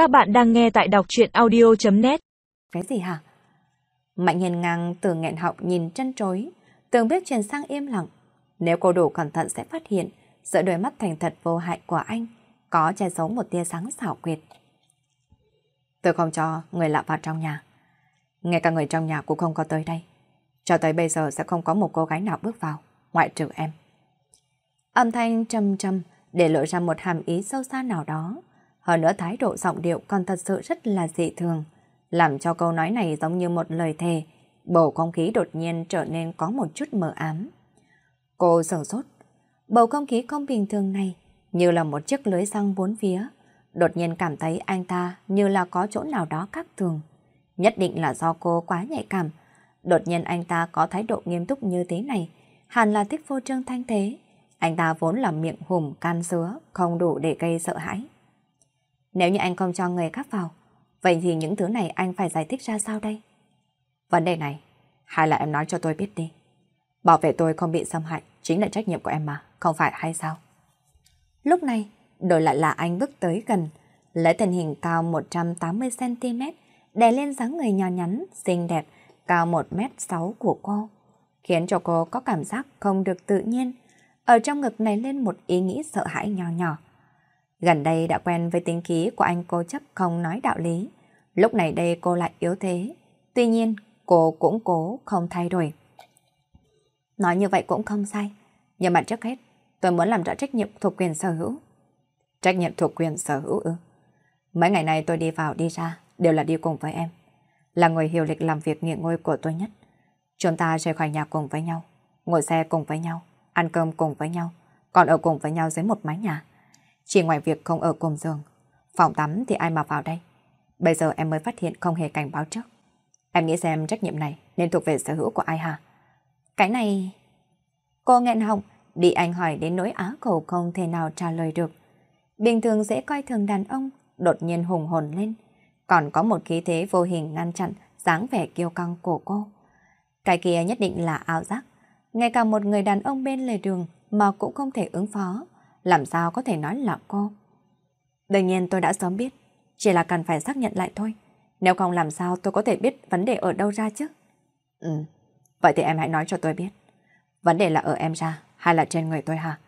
Các bạn đang nghe tại đọc chuyện audio.net Cái gì hả? Mạnh hiền ngang từ nghẹn họng nhìn chân trối, tường biết chuyển sang im lặng. Nếu cô đủ cẩn thận sẽ phát hiện, giữa đôi mắt thành thật vô hại của anh, có che giấu một tia sáng xảo quyệt. Tôi không cho người lạ vào trong nhà. Ngay cả người trong nhà cũng không có tới đây. Cho tới bây giờ sẽ không có một cô gái nào bước vào, ngoại trừ em. Âm thanh trầm trầm để lộ ra một hàm ý sâu xa nào đó. Hơn nữa thái độ giọng điệu còn thật sự rất là dị thường, làm cho câu nói này giống như một lời thề, bầu không khí đột nhiên trở nên có một chút mờ ám. Cô sửng sốt, bầu không khí không bình thường này như là một chiếc lưới răng bốn phía, đột nhiên cảm thấy anh ta như là có chỗ nào đó khác thường. Nhất định là do cô quá nhạy cảm, đột nhiên anh ta có thái độ nghiêm túc như thế này, hẳn là thích vô trương thanh thế. Anh ta vốn là miệng hùm can sứa, không đủ để gây sợ hãi. Nếu như anh không cho người khác vào, vậy thì những thứ này anh phải giải thích ra sao đây? Vấn đề này, hay là em nói cho tôi biết đi. Bảo vệ tôi không bị xâm hại chính là trách nhiệm của em mà, không phải hay sao? Lúc này, đổi lại là anh bước tới gần, lấy thân hình cao 180cm, đè lên dáng người nhỏ nhắn, xinh đẹp, cao 1m6 của cô, khiến cho cô có cảm giác không được tự nhiên. Ở trong ngực này lên một ý nghĩ sợ hãi nhỏ nhỏ. Gần đây đã quen với tính khí của anh cô chấp không nói đạo lý. Lúc này đây cô lại yếu thế. Tuy nhiên, cô cũng cố không thay đổi. Nói như vậy cũng không sai. Nhưng mà trước hết, tôi muốn làm rõ trách nhiệm thuộc quyền sở hữu. Trách nhiệm thuộc quyền sở hữu ư? Mấy ngày này tôi đi vào đi ra, đều là đi cùng với em. Là người hiểu lịch làm việc nghỉ ngơi của tôi nhất. Chúng ta rời khỏi nhà cùng với nhau, ngồi xe cùng với nhau, ăn cơm cùng với nhau, còn ở cùng với nhau dưới một mái nhà. Chỉ ngoài việc không ở cùng giường, phòng tắm thì ai mà vào đây. Bây giờ em mới phát hiện không hề cảnh báo trước. Em nghĩ xem trách nhiệm này nên thuộc về sở hữu của ai hả? Cái này... Cô nghẹn họng, đi anh hỏi đến nỗi á khẩu không thể nào trả lời được. Bình thường dễ coi thường đàn ông, đột nhiên hùng hồn lên. Còn có một khí thế vô hình ngăn chặn dáng vẻ kiêu căng của cô. Cái kia nhất định là ảo giác. Ngay cả một người đàn ông bên lề đường mà cũng không thể ứng phó làm sao có thể nói là cô. Đương nhiên tôi đã sớm biết, chỉ là cần phải xác nhận lại thôi. Nếu không làm sao tôi có thể biết vấn đề ở đâu ra chứ? Ừ, vậy thì em hãy nói cho tôi biết. Vấn đề là ở em ra hay là trên người tôi hả?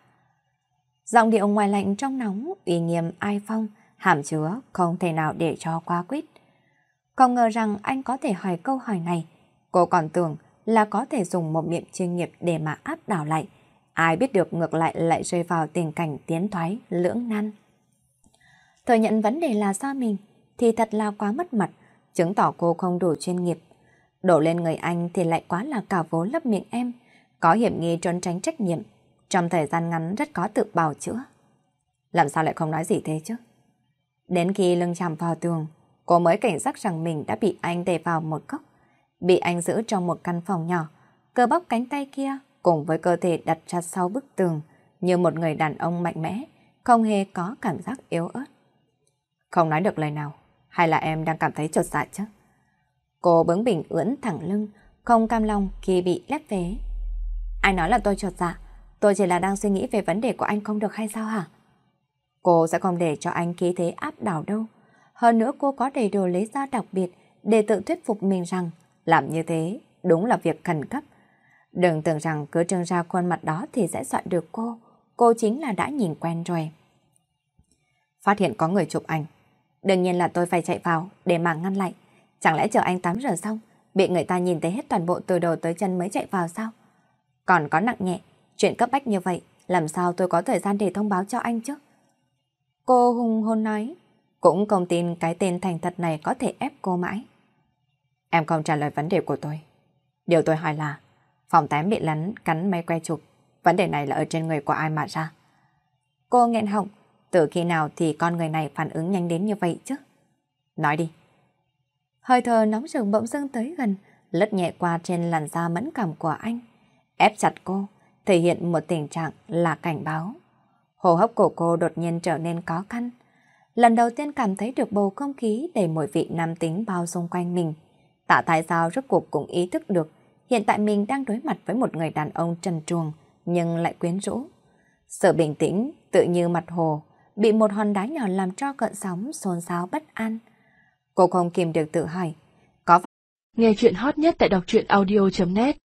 Giọng điệu ngoài lạnh trong nóng, uy nghiêm ai phong, hàm chứa, không thể nào để cho qua quýt. Không ngờ rằng anh có thể hỏi câu hỏi này. Cô còn tưởng là có thể dùng một miệng chuyên nghiệp để mà áp đảo lại. Ai biết được ngược lại lại rơi vào tình cảnh tiến thoái, lưỡng nan. Thừa nhận vấn đề là do mình, thì thật là quá mất mặt, chứng tỏ cô không đủ chuyên nghiệp. Đổ lên người anh thì lại quá là cả vố lấp miệng em, có hiểm nghi trốn tránh trách nhiệm, trong thời gian ngắn rất có tự bào chữa. Làm sao lại không nói gì thế chứ? Đến khi lưng chạm vào tường, cô mới cảnh giác rằng mình đã bị anh đè vào một góc, bị anh giữ trong một căn phòng nhỏ, cơ bóc cánh tay kia cùng với cơ thể đặt chặt sau bức tường như một người đàn ông mạnh mẽ, không hề có cảm giác yếu ớt. Không nói được lời nào, hay là em đang cảm thấy chột dạ chứ? Cô bướng bỉnh ưỡn thẳng lưng, không cam lòng khi bị lép vế. Ai nói là tôi chột dạ, tôi chỉ là đang suy nghĩ về vấn đề của anh không được hay sao hả? Cô sẽ không để cho anh khí thế áp đảo đâu. Hơn nữa cô có đầy đủ lý do đặc biệt để tự thuyết phục mình rằng làm như thế đúng là việc khẩn cấp Đừng tưởng rằng cứ trưng ra khuôn mặt đó thì sẽ soạn được cô. Cô chính là đã nhìn quen rồi. Phát hiện có người chụp ảnh. Đương nhiên là tôi phải chạy vào để mà ngăn lại. Chẳng lẽ chờ anh tắm rửa xong, bị người ta nhìn thấy hết toàn bộ từ đầu tới chân mới chạy vào sao? Còn có nặng nhẹ, chuyện cấp bách như vậy, làm sao tôi có thời gian để thông báo cho anh chứ? Cô hùng hôn nói, cũng không tin cái tên thành thật này có thể ép cô mãi. Em không trả lời vấn đề của tôi. Điều tôi hỏi là, Phòng tém bị lắn cắn máy quay chụp. Vấn đề này là ở trên người của ai mà ra? Cô nghẹn họng, từ khi nào thì con người này phản ứng nhanh đến như vậy chứ? Nói đi. Hơi thở nóng rừng bỗng dưng tới gần, lướt nhẹ qua trên làn da mẫn cảm của anh. Ép chặt cô, thể hiện một tình trạng là cảnh báo. Hồ hấp của cô đột nhiên trở nên có khăn. Lần đầu tiên cảm thấy được bầu không khí đầy mùi vị nam tính bao xung quanh mình. Tạ Thái Giao rốt cuộc cũng ý thức được Hiện tại mình đang đối mặt với một người đàn ông trần truồng nhưng lại quyến rũ. Sự bình tĩnh, tự như mặt hồ, bị một hòn đá nhỏ làm cho cận sóng xôn xao bất an. Cô không kìm được tự hỏi, có Nghe chuyện hot nhất tại đọc truyện audio.net